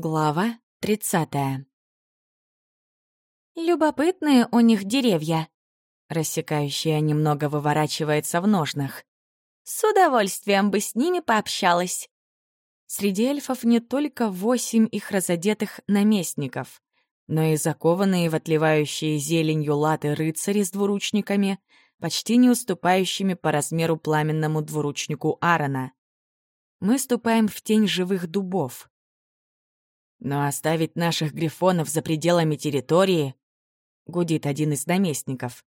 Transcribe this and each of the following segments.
Глава тридцатая. «Любопытные у них деревья», — рассекающая немного выворачивается в ножнах. «С удовольствием бы с ними пообщалась». Среди эльфов не только восемь их разодетых наместников, но и закованные в отливающие зеленью латы рыцари с двуручниками, почти не уступающими по размеру пламенному двуручнику Аарона. Мы ступаем в тень живых дубов, но оставить наших грифонов за пределами территории, гудит один из наместников,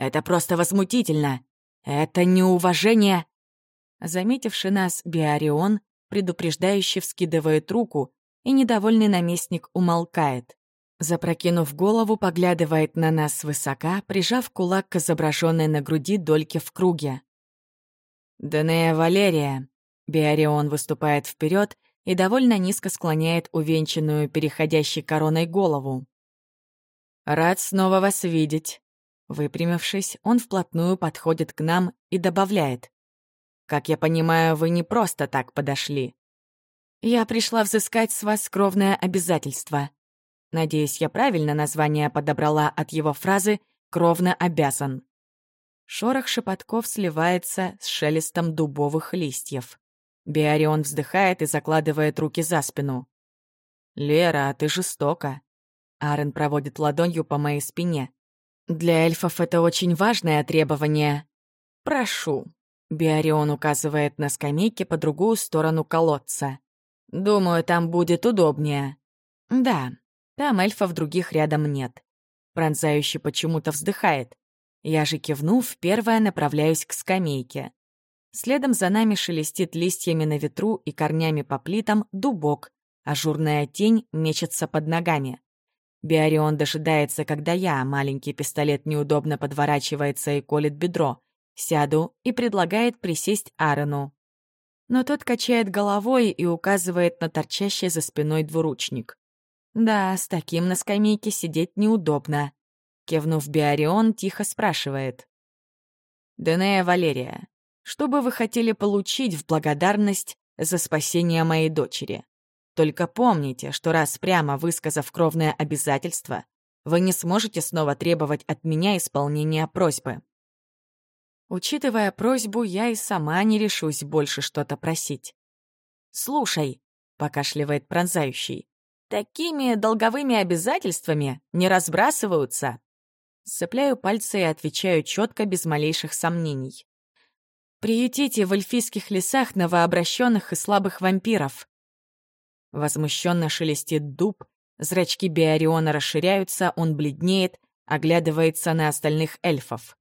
это просто возмутительно. Это неуважение. Заметивший нас Биарион, предупреждающе вскидывает руку, и недовольный наместник умолкает. Запрокинув голову, поглядывает на нас свысока, прижав кулак к изображенной на груди дольке в круге. «Данея Валерия», — Биарион выступает вперед и довольно низко склоняет увенчанную переходящей короной голову. «Рад снова вас видеть». Выпрямившись, он вплотную подходит к нам и добавляет. «Как я понимаю, вы не просто так подошли. Я пришла взыскать с вас кровное обязательство. Надеюсь, я правильно название подобрала от его фразы «кровно обязан». Шорох шепотков сливается с шелестом дубовых листьев. Биарион вздыхает и закладывает руки за спину. «Лера, ты жестока». Арен проводит ладонью по моей спине. «Для эльфов это очень важное требование. Прошу». Биарион указывает на скамейке по другую сторону колодца. «Думаю, там будет удобнее». «Да, там эльфов других рядом нет». Пронзающий почему-то вздыхает. Я же кивнув, первая направляюсь к скамейке. Следом за нами шелестит листьями на ветру и корнями по плитам дубок, а журная тень мечется под ногами. Биарион дожидается, когда я, маленький пистолет неудобно подворачивается и колет бедро. Сяду и предлагает присесть Аарону. Но тот качает головой и указывает на торчащий за спиной двуручник. Да, с таким на скамейке сидеть неудобно. Кивнув Биарион, тихо спрашивает. «Денея Валерия, что бы вы хотели получить в благодарность за спасение моей дочери? Только помните, что раз прямо высказав кровное обязательство, вы не сможете снова требовать от меня исполнения просьбы. Учитывая просьбу, я и сама не решусь больше что-то просить. «Слушай», — покашливает пронзающий, «такими долговыми обязательствами не разбрасываются». Сцепляю пальцы и отвечаю четко, без малейших сомнений. Приютите в эльфийских лесах новообращенных и слабых вампиров. Возмущенно шелестит дуб, зрачки Биариона расширяются, он бледнеет, оглядывается на остальных эльфов.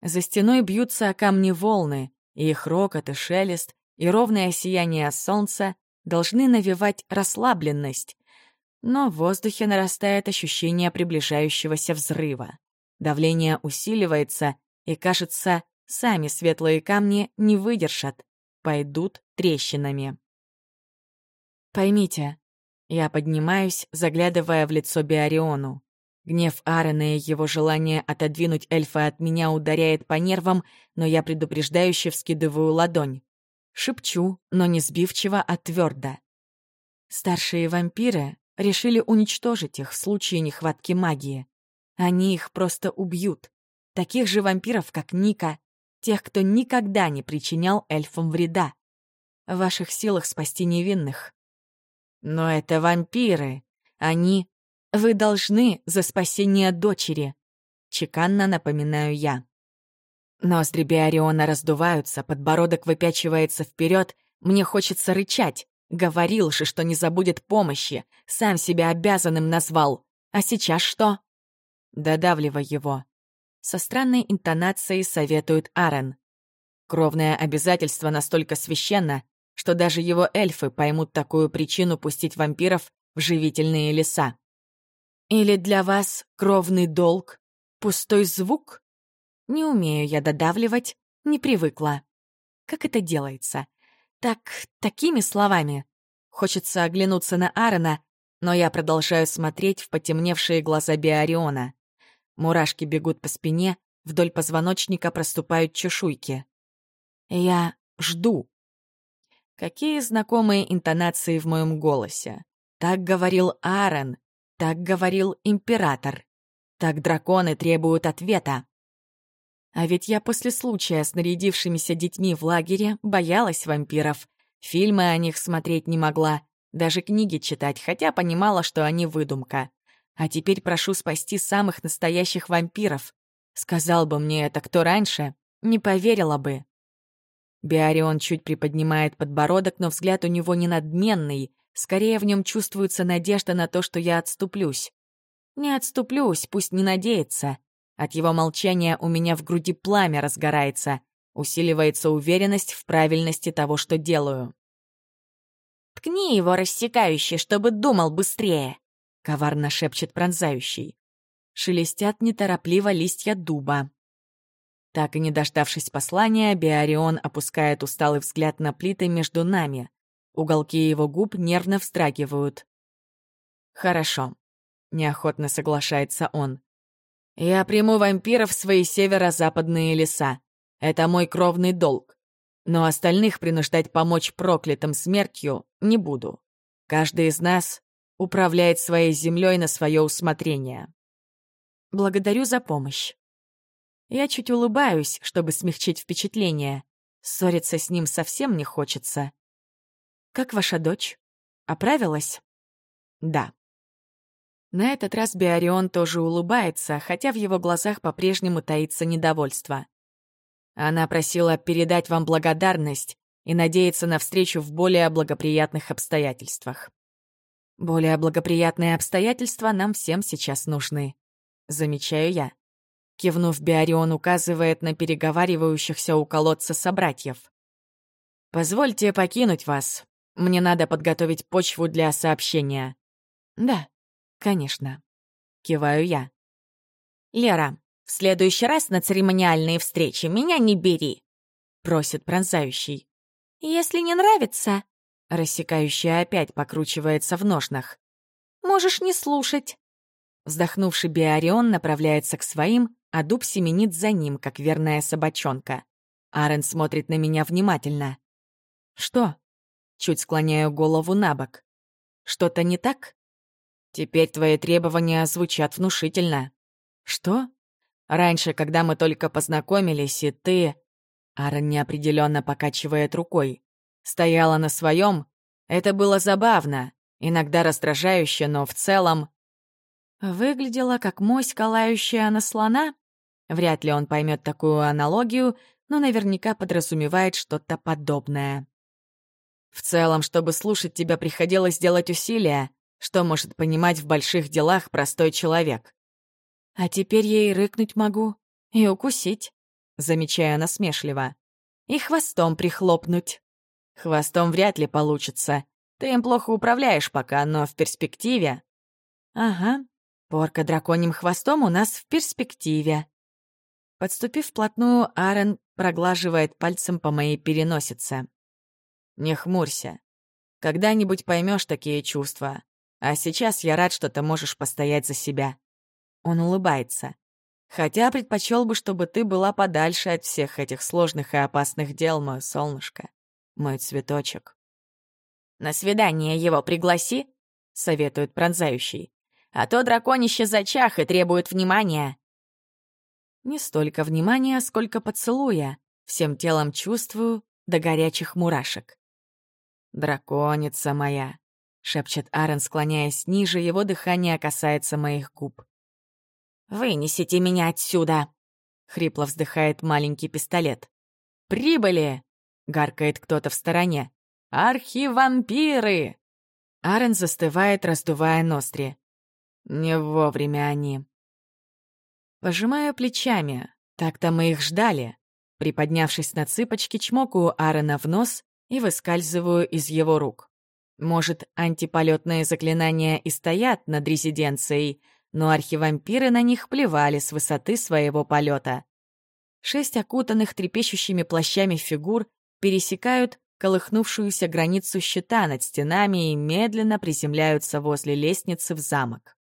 За стеной бьются о камни волны, и их рокот и шелест, и ровное сияние солнца должны навевать расслабленность. Но в воздухе нарастает ощущение приближающегося взрыва. Давление усиливается, и, кажется, Сами светлые камни не выдержат, пойдут трещинами. Поймите, я поднимаюсь, заглядывая в лицо Биариону. Гнев Аарона и его желание отодвинуть эльфа от меня ударяет по нервам, но я предупреждающе вскидываю ладонь. Шепчу, но не сбивчиво, а твердо. Старшие вампиры решили уничтожить их в случае нехватки магии. Они их просто убьют. Таких же вампиров, как Ника, тех, кто никогда не причинял эльфам вреда. В ваших силах спасти невинных. Но это вампиры. Они... Вы должны за спасение дочери. Чеканно напоминаю я. Ноздри Биариона раздуваются, подбородок выпячивается вперед. Мне хочется рычать. Говорил же, что не забудет помощи. Сам себя обязанным назвал. А сейчас что? Додавливай его. Со странной интонацией советует Арен. Кровное обязательство настолько священно, что даже его эльфы поймут такую причину пустить вампиров в живительные леса. Или для вас кровный долг — пустой звук? Не умею я додавливать, не привыкла. Как это делается? Так, такими словами. Хочется оглянуться на Аарона, но я продолжаю смотреть в потемневшие глаза Биариона. Мурашки бегут по спине, вдоль позвоночника проступают чешуйки. Я жду. Какие знакомые интонации в моем голосе. Так говорил Аарон, так говорил император. Так драконы требуют ответа. А ведь я после случая с нарядившимися детьми в лагере боялась вампиров. Фильмы о них смотреть не могла, даже книги читать, хотя понимала, что они выдумка. А теперь прошу спасти самых настоящих вампиров. Сказал бы мне это кто раньше, не поверила бы. Биарион чуть приподнимает подбородок, но взгляд у него не надменный, скорее в нем чувствуется надежда на то, что я отступлюсь. Не отступлюсь, пусть не надеется. От его молчания у меня в груди пламя разгорается, усиливается уверенность в правильности того, что делаю. «Ткни его рассекающий, чтобы думал быстрее!» — коварно шепчет пронзающий. Шелестят неторопливо листья дуба. Так и не дождавшись послания, Биарион опускает усталый взгляд на плиты между нами. Уголки его губ нервно встрагивают. «Хорошо», — неохотно соглашается он. «Я приму вампиров в свои северо-западные леса. Это мой кровный долг. Но остальных принуждать помочь проклятым смертью не буду. Каждый из нас управляет своей землей на свое усмотрение. Благодарю за помощь. Я чуть улыбаюсь, чтобы смягчить впечатление. Ссориться с ним совсем не хочется. Как ваша дочь? Оправилась? Да. На этот раз Биарион тоже улыбается, хотя в его глазах по-прежнему таится недовольство. Она просила передать вам благодарность и надеяться на встречу в более благоприятных обстоятельствах. Более благоприятные обстоятельства нам всем сейчас нужны. Замечаю я. Кивнув, Биарион указывает на переговаривающихся у колодца собратьев. «Позвольте покинуть вас. Мне надо подготовить почву для сообщения». «Да, конечно». Киваю я. «Лера, в следующий раз на церемониальные встречи меня не бери», — просит пронзающий. «Если не нравится...» Рассекающая опять покручивается в ножнах. «Можешь не слушать». Вздохнувший Биарион направляется к своим, а дуб семенит за ним, как верная собачонка. Арен смотрит на меня внимательно. «Что?» Чуть склоняю голову на бок. «Что-то не так?» «Теперь твои требования звучат внушительно». «Что?» «Раньше, когда мы только познакомились, и ты...» Арен неопределенно покачивает рукой. Стояла на своем. Это было забавно, иногда раздражающе, но в целом... Выглядела как моська, лающая на слона. Вряд ли он поймет такую аналогию, но наверняка подразумевает что-то подобное. В целом, чтобы слушать тебя, приходилось делать усилия, что может понимать в больших делах простой человек. А теперь я и рыкнуть могу, и укусить, замечая насмешливо, и хвостом прихлопнуть. Хвостом вряд ли получится. Ты им плохо управляешь пока, но в перспективе... Ага, порка драконьим хвостом у нас в перспективе. Подступив вплотную, Аарон проглаживает пальцем по моей переносице. Не хмурься. Когда-нибудь поймешь такие чувства. А сейчас я рад, что ты можешь постоять за себя. Он улыбается. Хотя предпочел бы, чтобы ты была подальше от всех этих сложных и опасных дел, мое солнышко мой цветочек. «На свидание его пригласи», — советует пронзающий. «А то драконище зачах и требует внимания». Не столько внимания, сколько поцелуя. Всем телом чувствую до горячих мурашек. «Драконица моя», — шепчет Аарон, склоняясь ниже, его дыхание касается моих губ. «Вынесите меня отсюда!» — хрипло вздыхает маленький пистолет. «Прибыли!» — гаркает кто-то в стороне. «Архивампиры!» Арен застывает, раздувая ноздри. Не вовремя они. Пожимаю плечами. Так-то мы их ждали. Приподнявшись на цыпочки, чмокаю Аарона в нос и выскальзываю из его рук. Может, антиполетные заклинания и стоят над резиденцией, но архивампиры на них плевали с высоты своего полета. Шесть окутанных трепещущими плащами фигур пересекают колыхнувшуюся границу щита над стенами и медленно приземляются возле лестницы в замок.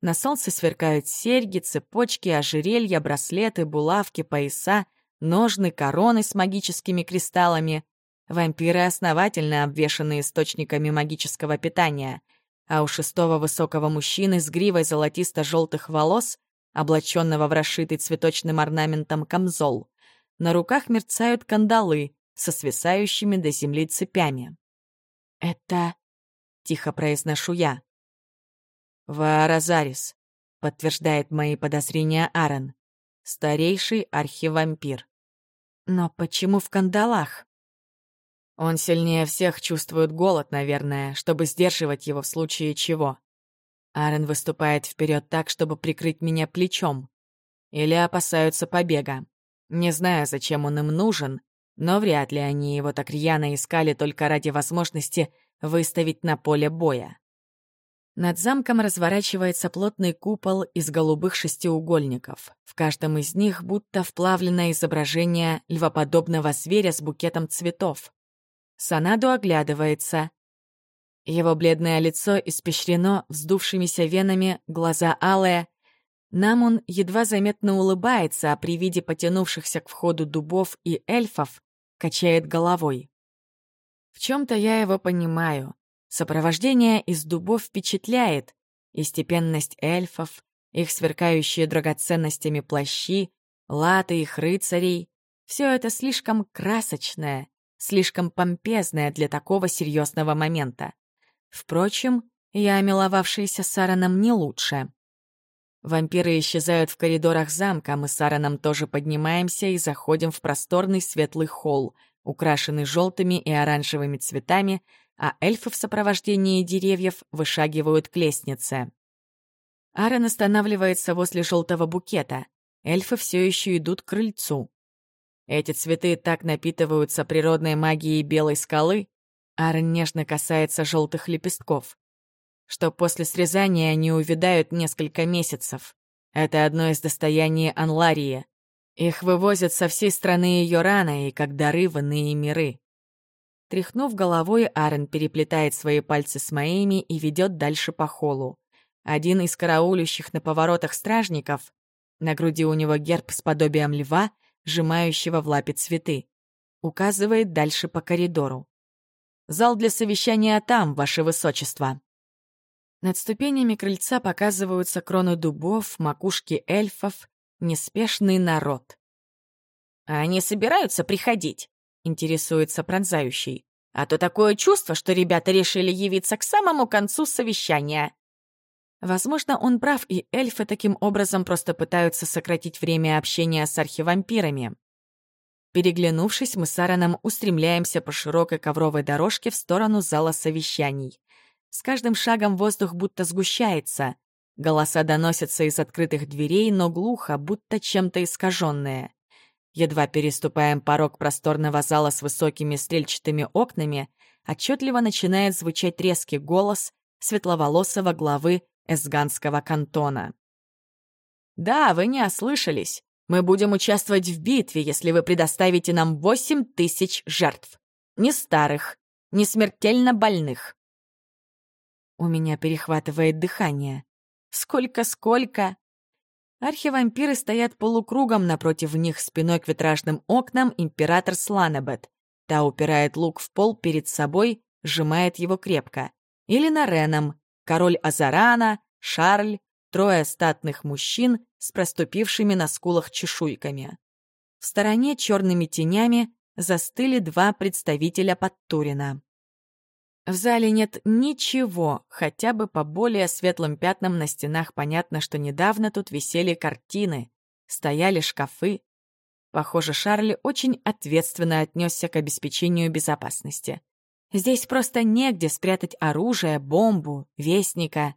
На солнце сверкают серьги, цепочки, ожерелья, браслеты, булавки, пояса, ножны, короны с магическими кристаллами. Вампиры основательно обвешаны источниками магического питания. а у шестого высокого мужчины с гривой золотисто-желтых волос, облаченного в расшитый цветочным орнаментом камзол, на руках мерцают кандалы со свисающими до земли цепями. «Это...» — тихо произношу я. «Вааразарис», — подтверждает мои подозрения Аарон. «Старейший архивампир». «Но почему в кандалах?» Он сильнее всех чувствует голод, наверное, чтобы сдерживать его в случае чего. Аарон выступает вперед так, чтобы прикрыть меня плечом. Или опасаются побега. Не знаю, зачем он им нужен, но вряд ли они его так рьяно искали только ради возможности выставить на поле боя. Над замком разворачивается плотный купол из голубых шестиугольников. В каждом из них будто вплавлено изображение львоподобного зверя с букетом цветов. Санаду оглядывается. Его бледное лицо испещрено вздувшимися венами, глаза алые. Нам он едва заметно улыбается, а при виде потянувшихся к входу дубов и эльфов качает головой. В чем-то я его понимаю. Сопровождение из дубов впечатляет. И степенность эльфов, их сверкающие драгоценностями плащи, латы их рыцарей — все это слишком красочное, слишком помпезная для такого серьезного момента. Впрочем, я, миловавшаяся с Сараном, не лучше. Вампиры исчезают в коридорах замка, мы с Сараном тоже поднимаемся и заходим в просторный светлый холл, украшенный желтыми и оранжевыми цветами, а эльфы в сопровождении деревьев вышагивают к лестнице. Аарон останавливается возле желтого букета. Эльфы все еще идут к крыльцу. Эти цветы так напитываются природной магией белой скалы, Аарон нежно касается желтых лепестков, что после срезания они увядают несколько месяцев. Это одно из достояний Анларии. Их вывозят со всей страны ее рано и как дары в миры. Тряхнув головой, Аарон переплетает свои пальцы с моими и ведет дальше по холлу. Один из караулющих на поворотах стражников, на груди у него герб с подобием льва — сжимающего в лапе цветы. Указывает дальше по коридору. «Зал для совещания там, ваше высочество». Над ступенями крыльца показываются кроны дубов, макушки эльфов, неспешный народ. «А они собираются приходить?» — интересуется пронзающий. «А то такое чувство, что ребята решили явиться к самому концу совещания». Возможно, он прав, и эльфы таким образом просто пытаются сократить время общения с архивампирами. Переглянувшись, мы с Аароном устремляемся по широкой ковровой дорожке в сторону зала совещаний. С каждым шагом воздух будто сгущается. Голоса доносятся из открытых дверей, но глухо, будто чем-то искаженные. Едва переступаем порог просторного зала с высокими стрельчатыми окнами, отчетливо начинает звучать резкий голос светловолосого главы Эсганского кантона. «Да, вы не ослышались. Мы будем участвовать в битве, если вы предоставите нам восемь тысяч жертв. Не старых, не смертельно больных». У меня перехватывает дыхание. Сколько-сколько? Архивампиры стоят полукругом напротив них спиной к витражным окнам император Сланебет. Та упирает лук в пол перед собой, сжимает его крепко. Или на Реном, король Азарана, Шарль, трое статных мужчин с проступившими на скулах чешуйками. В стороне черными тенями застыли два представителя Подтурина. В зале нет ничего, хотя бы по более светлым пятнам на стенах понятно, что недавно тут висели картины, стояли шкафы. Похоже, Шарль очень ответственно отнесся к обеспечению безопасности. Здесь просто негде спрятать оружие, бомбу, вестника.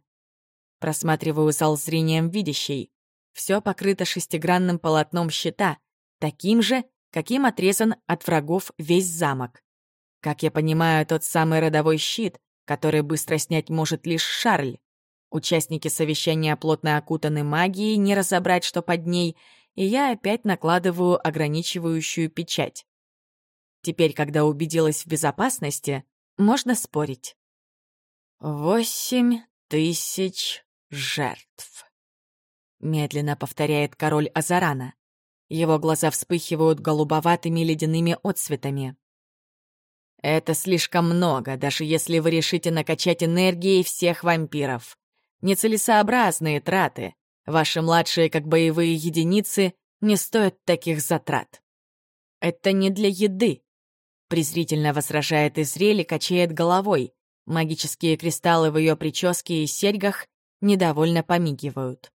Просматриваю зал зрением видящей. Все покрыто шестигранным полотном щита, таким же, каким отрезан от врагов весь замок. Как я понимаю, тот самый родовой щит, который быстро снять может лишь Шарль. Участники совещания плотно окутаны магией, не разобрать, что под ней, и я опять накладываю ограничивающую печать. Теперь, когда убедилась в безопасности, можно спорить. «Восемь тысяч жертв», — медленно повторяет король Азарана. Его глаза вспыхивают голубоватыми ледяными отцветами. Это слишком много, даже если вы решите накачать энергией всех вампиров. Нецелесообразные траты. Ваши младшие, как боевые единицы, не стоят таких затрат. Это не для еды. Презрительно возражает Изрель качает головой. Магические кристаллы в ее прическе и серьгах недовольно помигивают.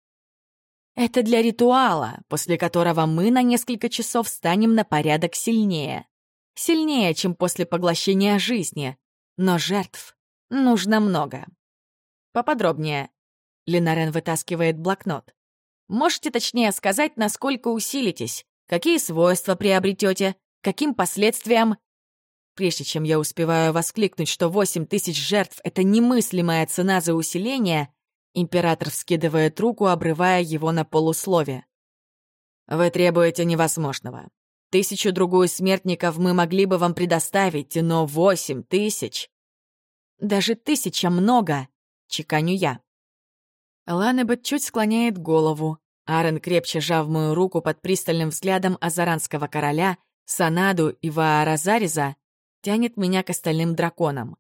Это для ритуала, после которого мы на несколько часов станем на порядок сильнее. Сильнее, чем после поглощения жизни. Но жертв нужно много. Поподробнее. Ленарен вытаскивает блокнот. Можете точнее сказать, насколько усилитесь, какие свойства приобретете, каким последствиям... Прежде чем я успеваю воскликнуть, что 8 тысяч жертв — это немыслимая цена за усиление, император вскидывает руку, обрывая его на полуслове. «Вы требуете невозможного. Тысячу-другую смертников мы могли бы вам предоставить, но восемь тысяч...» «Даже тысяча много», — чеканю я. Ланебет чуть склоняет голову. Аарон, крепче жав мою руку под пристальным взглядом азаранского короля, Санаду и Вааразариза, тянет меня к остальным драконам.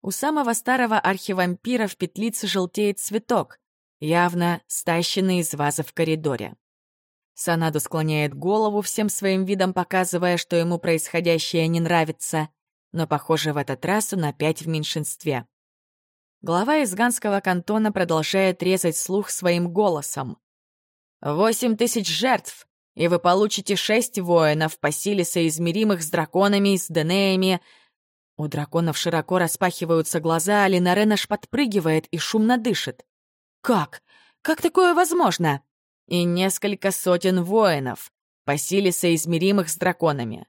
У самого старого архивампира в петлице желтеет цветок, явно стащенный из вазы в коридоре. Санаду склоняет голову, всем своим видом показывая, что ему происходящее не нравится, но, похоже, в этот раз он опять в меньшинстве. Глава из Ганского кантона продолжает резать слух своим голосом. «Восемь тысяч жертв, и вы получите шесть воинов по силе соизмеримых с драконами, с денеями». У драконов широко распахиваются глаза, а Линарен аж подпрыгивает и шумно дышит. «Как? Как такое возможно?» И несколько сотен воинов, по силе соизмеримых с драконами.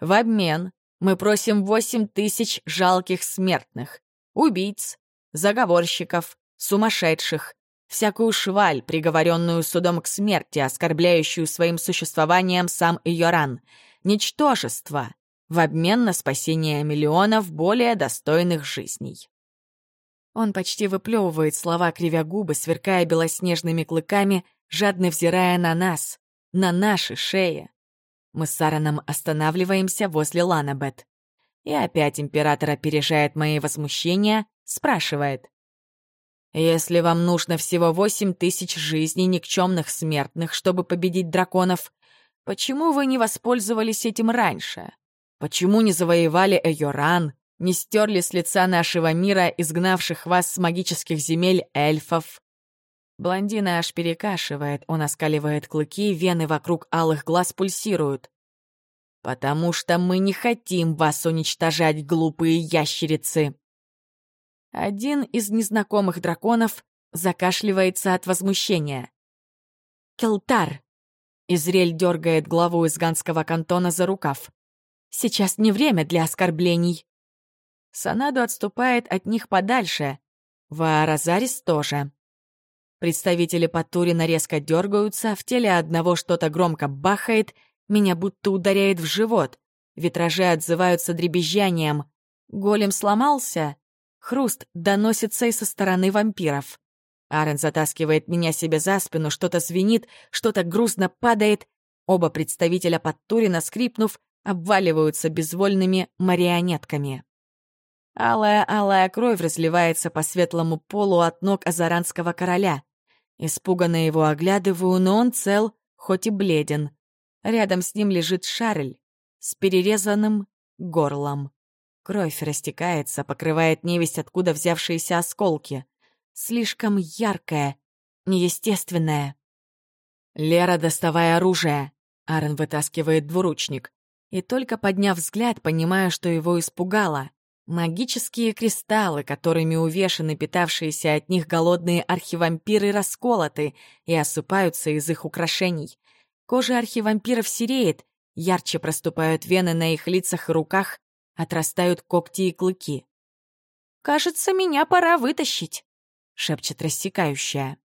В обмен мы просим восемь тысяч жалких смертных, убийц, заговорщиков, сумасшедших, всякую шваль, приговоренную судом к смерти, оскорбляющую своим существованием сам Иоран, ничтожество, в обмен на спасение миллионов более достойных жизней. Он почти выплевывает слова, кривя губы, сверкая белоснежными клыками, жадно взирая на нас, на наши шеи. Мы с Сараном останавливаемся возле Ланабет. И опять император опережает мои возмущения, спрашивает. «Если вам нужно всего восемь тысяч жизней никчемных смертных, чтобы победить драконов, почему вы не воспользовались этим раньше? Почему не завоевали Эйоран, не стерли с лица нашего мира изгнавших вас с магических земель эльфов, Блондина аж перекашивает, он оскаливает клыки, вены вокруг алых глаз пульсируют. «Потому что мы не хотим вас уничтожать, глупые ящерицы!» Один из незнакомых драконов закашливается от возмущения. «Келтар!» Изрель дергает главу из ганского кантона за рукав. «Сейчас не время для оскорблений!» Санаду отступает от них подальше. Вааразарис тоже. Представители Патурина резко дергаются, в теле одного что-то громко бахает, меня будто ударяет в живот. Витражи отзываются дребезжанием. Голем сломался? Хруст доносится и со стороны вампиров. Арен затаскивает меня себе за спину, что-то звенит, что-то грустно падает. Оба представителя Подтурина, скрипнув, обваливаются безвольными марионетками. Алая-алая кровь разливается по светлому полу от ног азаранского короля. Испуганно его оглядываю, но он цел, хоть и бледен. Рядом с ним лежит Шарль с перерезанным горлом. Кровь растекается, покрывает невесть, откуда взявшиеся осколки. Слишком яркая, неестественная. «Лера, доставай оружие!» Аарон вытаскивает двуручник. И только подняв взгляд, понимаю, что его испугало. Магические кристаллы, которыми увешаны питавшиеся от них голодные архивампиры, расколоты и осыпаются из их украшений. Кожа архивампиров сереет, ярче проступают вены на их лицах и руках, отрастают когти и клыки. «Кажется, меня пора вытащить», — шепчет рассекающая.